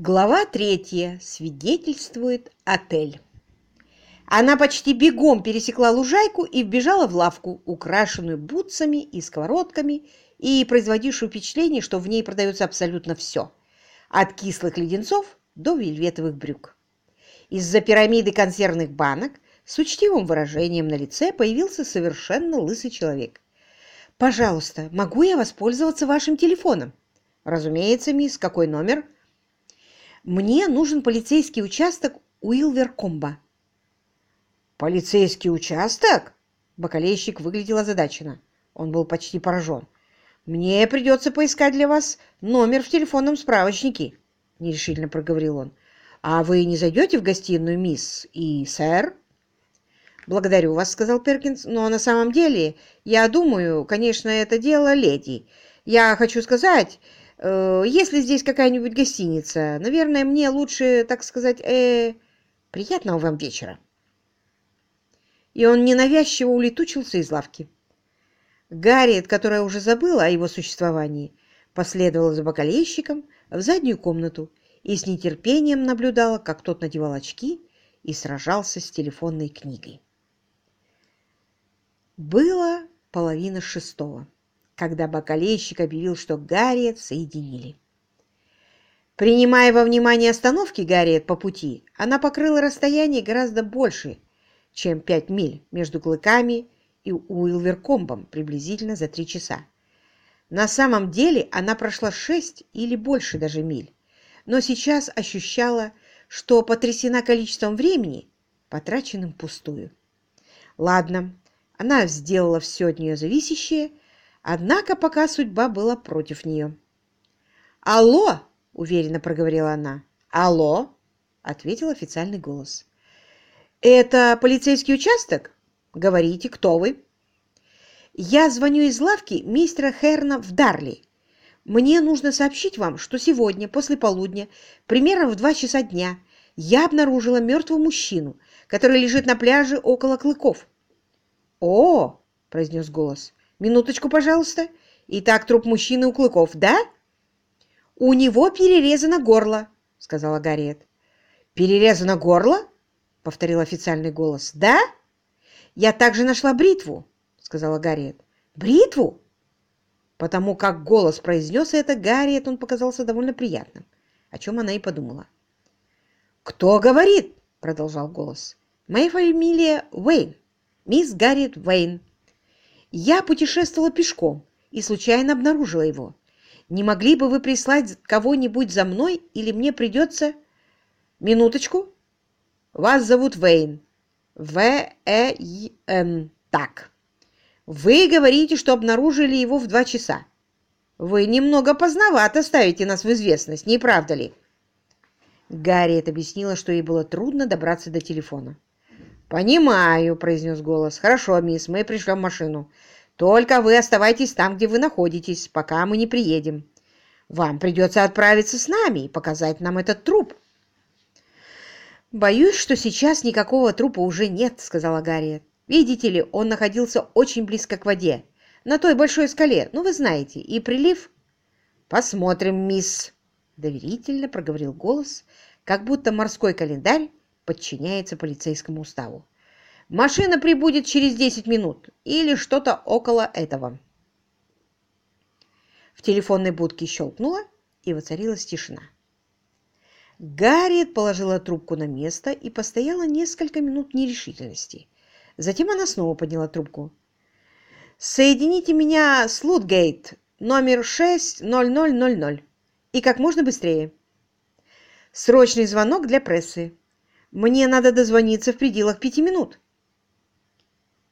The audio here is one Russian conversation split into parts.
Глава третья. Свидетельствует отель. Она почти бегом пересекла лужайку и вбежала в лавку, украшенную бутсами и сковородками, и производившую впечатление, что в ней продается абсолютно все, от кислых леденцов до вельветовых брюк. Из-за пирамиды консервных банок с учтивым выражением на лице появился совершенно лысый человек. «Пожалуйста, могу я воспользоваться вашим телефоном?» «Разумеется, мисс. Какой номер?» Мне нужен полицейский участок Уилверкомба. Полицейский участок? Бакалейщик выглядел озадаченно. Он был почти поражен. Мне придется поискать для вас номер в телефонном справочнике, нерешительно проговорил он. А вы не зайдете в гостиную, мисс и сэр? «Благодарю вас», — сказал Перкинс, — «но на самом деле, я думаю, конечно, это дело леди. Я хочу сказать, если здесь какая-нибудь гостиница, наверное, мне лучше, так сказать, э, приятного вам вечера. И он ненавязчиво улетучился из лавки. Гарриет, которая уже забыла о его существовании, последовала за бокалейщиком в заднюю комнату и с нетерпением наблюдала, как тот надевал очки и сражался с телефонной книгой. Было половина шестого когда бакалейщик объявил, что Гарриет соединили. Принимая во внимание остановки Гарриет по пути, она покрыла расстояние гораздо больше, чем пять миль между Клыками и Уилверкомбом приблизительно за три часа. На самом деле она прошла шесть или больше даже миль, но сейчас ощущала, что потрясена количеством времени, потраченным пустую. Ладно, она сделала все от нее зависящее – Однако пока судьба была против нее. «Алло!» — уверенно проговорила она. «Алло!» — ответил официальный голос. «Это полицейский участок? Говорите, кто вы?» «Я звоню из лавки мистера Херна в Дарли. Мне нужно сообщить вам, что сегодня, после полудня, примерно в два часа дня, я обнаружила мертвого мужчину, который лежит на пляже около клыков». «О!» — произнес голос. Минуточку, пожалуйста. Итак, труп мужчины у клыков, да? У него перерезано горло, сказала Гарриет. Перерезано горло? Повторил официальный голос. Да? Я также нашла бритву, сказала Гарриет. Бритву? Потому как голос произнес это, Гарриет он показался довольно приятным, о чем она и подумала. «Кто говорит?» — продолжал голос. «Моя фамилия Уэйн, мисс Гарриет Уэйн. Я путешествовала пешком и случайно обнаружила его. Не могли бы вы прислать кого-нибудь за мной, или мне придется... Минуточку. Вас зовут Вейн. В-Э-Н. Так. Вы говорите, что обнаружили его в два часа. Вы немного поздновато ставите нас в известность, не правда ли? Гарриет объяснила, что ей было трудно добраться до телефона. «Понимаю», — произнес голос. «Хорошо, мисс, мы пришлем машину. Только вы оставайтесь там, где вы находитесь, пока мы не приедем. Вам придется отправиться с нами и показать нам этот труп». «Боюсь, что сейчас никакого трупа уже нет», — сказала Гарриет. «Видите ли, он находился очень близко к воде, на той большой скале, ну вы знаете, и прилив...» «Посмотрим, мисс», — доверительно проговорил голос, как будто морской календарь подчиняется полицейскому уставу. Машина прибудет через 10 минут или что-то около этого. В телефонной будке щелкнуло, и воцарилась тишина. Гарриет положила трубку на место и постояла несколько минут нерешительности. Затем она снова подняла трубку. «Соедините меня с Лутгейт, номер 60000, и как можно быстрее. Срочный звонок для прессы. Мне надо дозвониться в пределах пяти минут.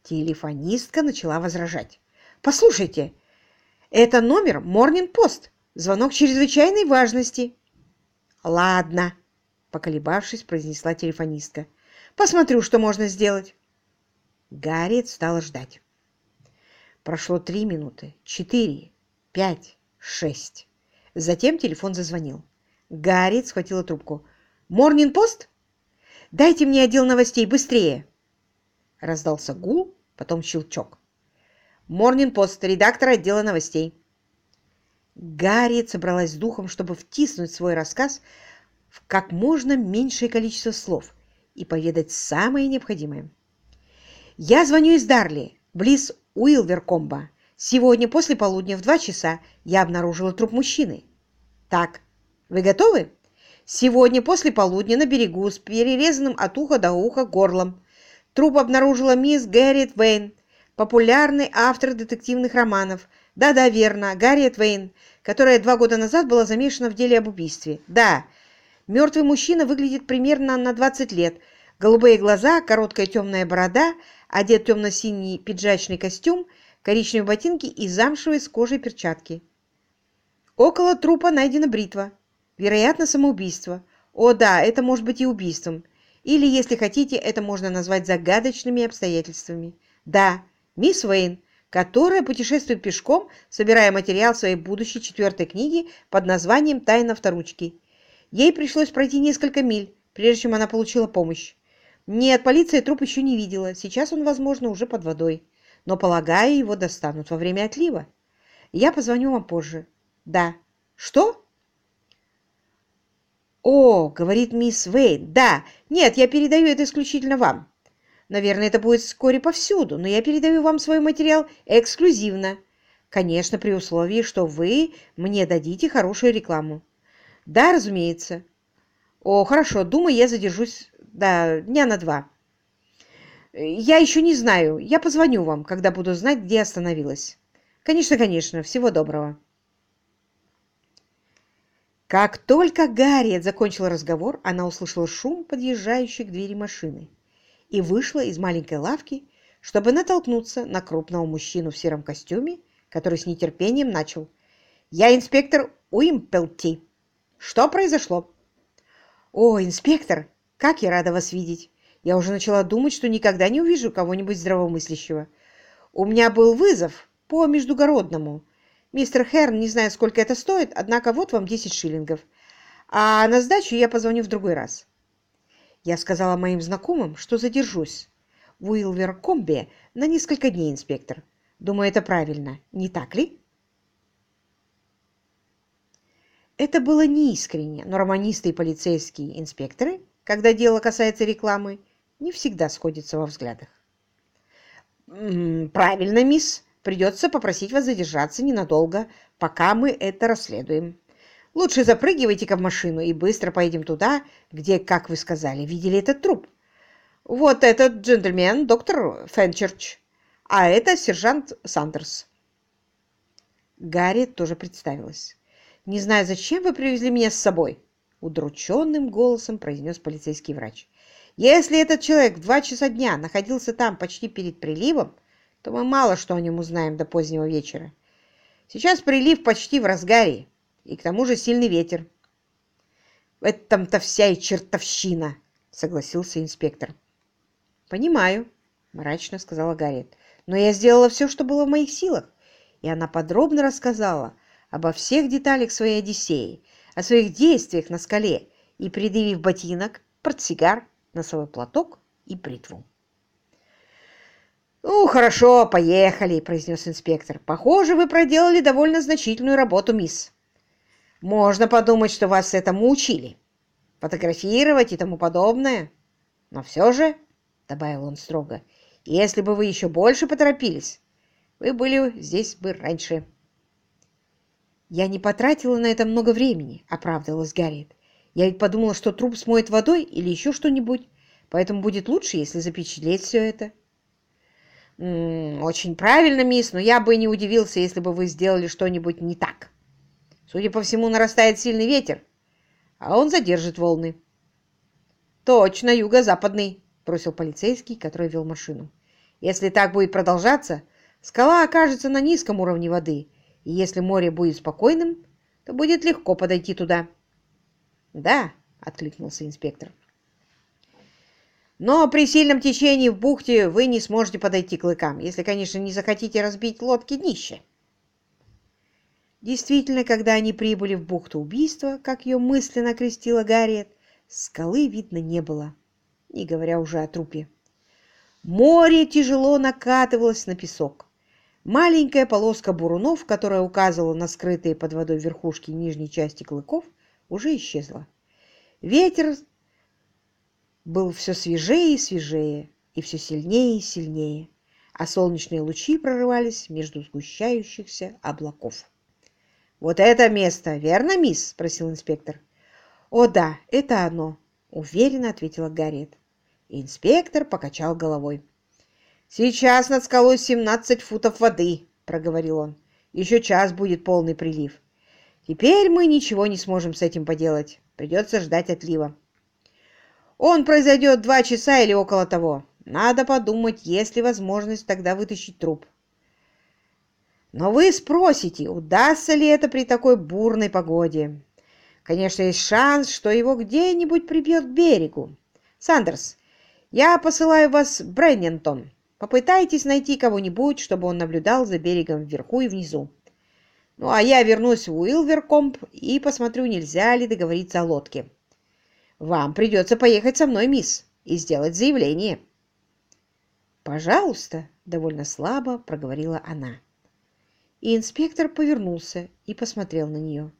Телефонистка начала возражать. «Послушайте, это номер Morning Post. Звонок чрезвычайной важности». «Ладно», — поколебавшись, произнесла телефонистка. «Посмотрю, что можно сделать». Гарриет стала ждать. Прошло три минуты, четыре, пять, шесть. Затем телефон зазвонил. Гарриет схватила трубку. «Морнинг пост?» Дайте мне отдел новостей быстрее!» Раздался гул, потом щелчок. «Морнинг-пост, редактор отдела новостей». Гарри собралась с духом, чтобы втиснуть свой рассказ в как можно меньшее количество слов и поведать самое необходимое. «Я звоню из Дарли, близ Уилверкомба. Сегодня после полудня в два часа я обнаружила труп мужчины. Так, вы готовы? Сегодня после полудня на берегу с перерезанным от уха до уха горлом. Труп обнаружила мисс Гэрриет Вейн, популярный автор детективных романов. Да-да, верно, Гарриет Вейн, которая два года назад была замешана в деле об убийстве. Да, мертвый мужчина выглядит примерно на 20 лет. Голубые глаза, короткая темная борода, одет темно-синий пиджачный костюм – коричневые ботинки и замшевые с кожей перчатки. Около трупа найдена бритва. Вероятно, самоубийство. О да, это может быть и убийством. Или, если хотите, это можно назвать загадочными обстоятельствами. Да, мисс Уэйн, которая путешествует пешком, собирая материал своей будущей четвертой книги под названием «Тайна авторучки». Ей пришлось пройти несколько миль, прежде чем она получила помощь. Нет, полиция труп еще не видела. Сейчас он, возможно, уже под водой но, полагаю, его достанут во время отлива. Я позвоню вам позже. Да. Что? О, говорит мисс Вейн. Да. Нет, я передаю это исключительно вам. Наверное, это будет вскоре повсюду, но я передаю вам свой материал эксклюзивно. Конечно, при условии, что вы мне дадите хорошую рекламу. Да, разумеется. О, хорошо, думаю, я задержусь да, дня на два. Я еще не знаю. Я позвоню вам, когда буду знать, где остановилась. Конечно, конечно. Всего доброго. Как только Гарриет закончила разговор, она услышала шум, подъезжающей к двери машины, и вышла из маленькой лавки, чтобы натолкнуться на крупного мужчину в сером костюме, который с нетерпением начал. «Я инспектор Уимпелти. Что произошло?» «О, инспектор, как я рада вас видеть! Я уже начала думать, что никогда не увижу кого-нибудь здравомыслящего. У меня был вызов по междугородному. Мистер Херн, не знаю, сколько это стоит, однако вот вам 10 шиллингов. А на сдачу я позвоню в другой раз. Я сказала моим знакомым, что задержусь в Уилверкомбе на несколько дней, инспектор. Думаю, это правильно. Не так ли? Это было неискренне, но романисты и полицейские инспекторы, когда дело касается рекламы, не всегда сходятся во взглядах. «Правильно, мисс. Придется попросить вас задержаться ненадолго, пока мы это расследуем. Лучше запрыгивайте-ка в машину и быстро поедем туда, где, как вы сказали, видели этот труп. Вот этот джентльмен, доктор Фенчерч, а это сержант Сандерс». Гарри тоже представилась. «Не знаю, зачем вы привезли меня с собой?» Удрученным голосом произнес полицейский врач. Если этот человек в два часа дня находился там почти перед приливом, то мы мало что о нем узнаем до позднего вечера. Сейчас прилив почти в разгаре, и к тому же сильный ветер. В этом-то вся и чертовщина, согласился инспектор. Понимаю, мрачно сказала Гарриет, но я сделала все, что было в моих силах. И она подробно рассказала обо всех деталях своей Одиссеи, о своих действиях на скале и, предъявив ботинок, портсигар, носовой платок и бритву. «Ну, хорошо, поехали», — произнес инспектор. «Похоже, вы проделали довольно значительную работу, мисс. Можно подумать, что вас этому учили. Фотографировать и тому подобное. Но все же, — добавил он строго, — если бы вы еще больше поторопились, вы были здесь бы раньше». «Я не потратила на это много времени», — оправдывалась Гарриет. Я ведь подумала, что труп смоет водой или еще что-нибудь, поэтому будет лучше, если запечатлеть все это. Очень правильно, мисс, но я бы не удивился, если бы вы сделали что-нибудь не так. Судя по всему, нарастает сильный ветер, а он задержит волны. Точно, юго-западный, бросил полицейский, который вел машину. Если так будет продолжаться, скала окажется на низком уровне воды, и если море будет спокойным, то будет легко подойти туда. «Да», — откликнулся инспектор. «Но при сильном течении в бухте вы не сможете подойти к лыкам, если, конечно, не захотите разбить лодки днище». Действительно, когда они прибыли в бухту убийства, как ее мысленно крестила Гарриет, скалы видно не было, не говоря уже о трупе. Море тяжело накатывалось на песок. Маленькая полоска бурунов, которая указывала на скрытые под водой верхушки нижней части клыков, уже исчезла. Ветер был все свежее и свежее, и все сильнее и сильнее, а солнечные лучи прорывались между сгущающихся облаков. «Вот это место, верно, мисс?» – спросил инспектор. «О да, это оно», – уверенно ответила Гарриет. Инспектор покачал головой. «Сейчас над скалой 17 футов воды», — проговорил он. «Еще час будет полный прилив. Теперь мы ничего не сможем с этим поделать. Придется ждать отлива. Он произойдет два часа или около того. Надо подумать, есть ли возможность тогда вытащить труп. Но вы спросите, удастся ли это при такой бурной погоде. Конечно, есть шанс, что его где-нибудь прибьет к берегу. Сандерс, я посылаю вас в Бреннентон. Попытайтесь найти кого-нибудь, чтобы он наблюдал за берегом вверху и внизу. Ну, а я вернусь в Уилверкомп и посмотрю, нельзя ли договориться о лодке. Вам придется поехать со мной, мисс, и сделать заявление. «Пожалуйста», — довольно слабо проговорила она. И инспектор повернулся и посмотрел на нее.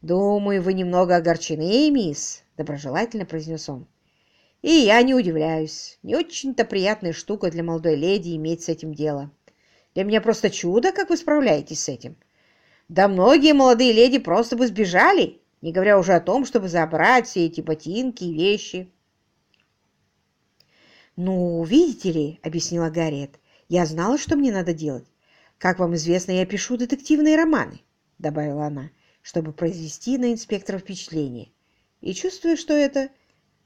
«Думаю, вы немного огорчены, мисс», — доброжелательно произнес он. И я не удивляюсь. Не очень-то приятная штука для молодой леди иметь с этим дело. Для меня просто чудо, как вы справляетесь с этим. Да многие молодые леди просто бы сбежали, не говоря уже о том, чтобы забрать все эти ботинки и вещи. «Ну, видите ли», — объяснила Гарриет, — «я знала, что мне надо делать. Как вам известно, я пишу детективные романы», — добавила она, чтобы произвести на инспектора впечатление. И чувствуя, что это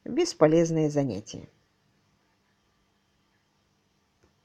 Бесполезное занятие.